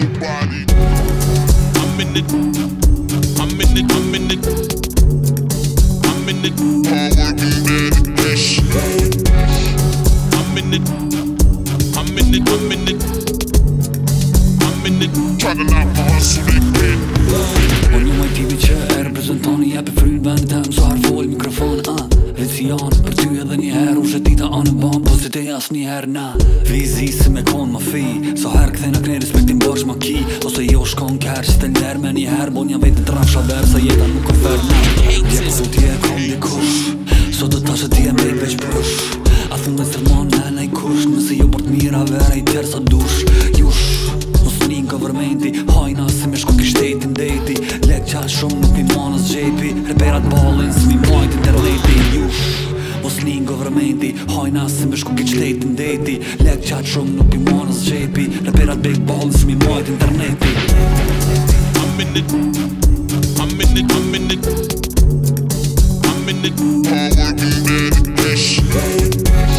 nobody. I'm in it. I'm in it. I'm in it. I'm in it. Hard working dedication. I'm in it. I'm in it. I'm in it. I'm in it. Trying to not hustle it. Shëtë të një jepi frynë bëndë të më suar volë mikrofon A, Vici janë për ty edhe një herë U shëtë tita anë bëndë Po si te jasë një herë na Vizi si me konë më fi So herë këthe në kënej, respektin bërsh ma ki Ose jo shkonë kërë që të ndërë me një herë Bo një vetë të trafë shabërë Sa jetan më këferë na Djekë të tje kom një kush So të tashë tje me i veç përsh A thunë dhe sërmonë në në kush Nëse jo mira vera i tërë sa dush Jush, mos një në këvërmenti Hajna se me shko kështetin qal shumë nuk i monë s'gjepi Reperat ballin s'mi mojt interleti Jush, mos n'in govrmenti Hojna se më shku ke qëtejt ndeti Lek qal shumë nuk i monë s'gjepi Reperat big ballin s'mi mojt interneti A minit A minit A minit A minit A minit A minit A minit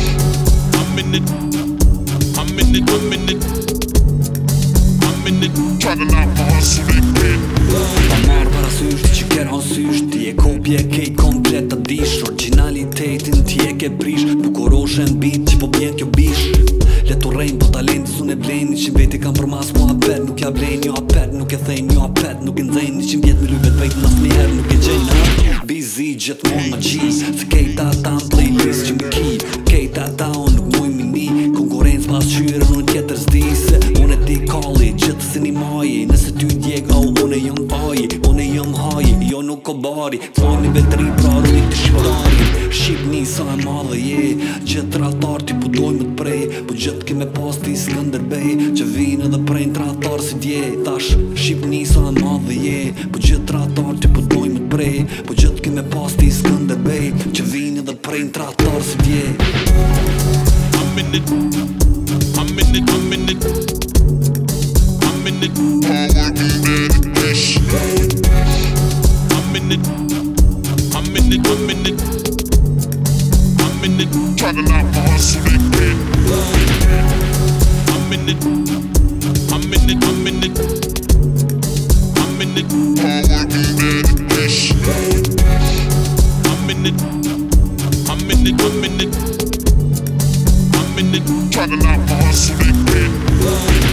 Qa dhe nga më hasë si me Ta merë për asë që kërë hasë ushtë Ti e kopje kejt komplet të dish Originalitetin ti e ke prishë në bitë që po bjenë kjo bish Leto rejnë po talentë su ne blenë Një që veti kam për masë mua apet, Nuk ja blenë një apet, Nuk e thejnë një apet, Nuk e ndzejnë një që mbjetë me lujbet vejtë Nësë një herë nuk e gjenë Bizi gjëtë mund më gjithë Se kejta ta në playlist që më kipë Kejta ta unë nuk mojë mini Konkurencë pasë qyrë në tjetër zdi Se nëse një maji, Nëse ty ndjek, au, oh, unë e jëmë paje Unë e jëmë haje, jo nuk ko bari Fërë pra një vetëri, pra rëni të shqiptari Shqip një sa e madhe je Gjëtë të ratar të i budoj po më të prej Po gjëtë keme pas t'i i skëndër bej Që vinë edhe prejnë të ratar si dje Tash, shqip një sa e madhe je Po gjëtë të ratar të i budoj po më të prej Po gjëtë keme pas t'i i skëndër bej Që vinë edhe prejnë të ratar si dje I'm in the... in it. I'm in it. Trying to not am in it. I'm in it. I'm in it. I'm in it. I'm in it. I'm in it. I'm in it. I'm in it. I'm in it. I'm in it. I'm in it. Trying to not hustle they pit.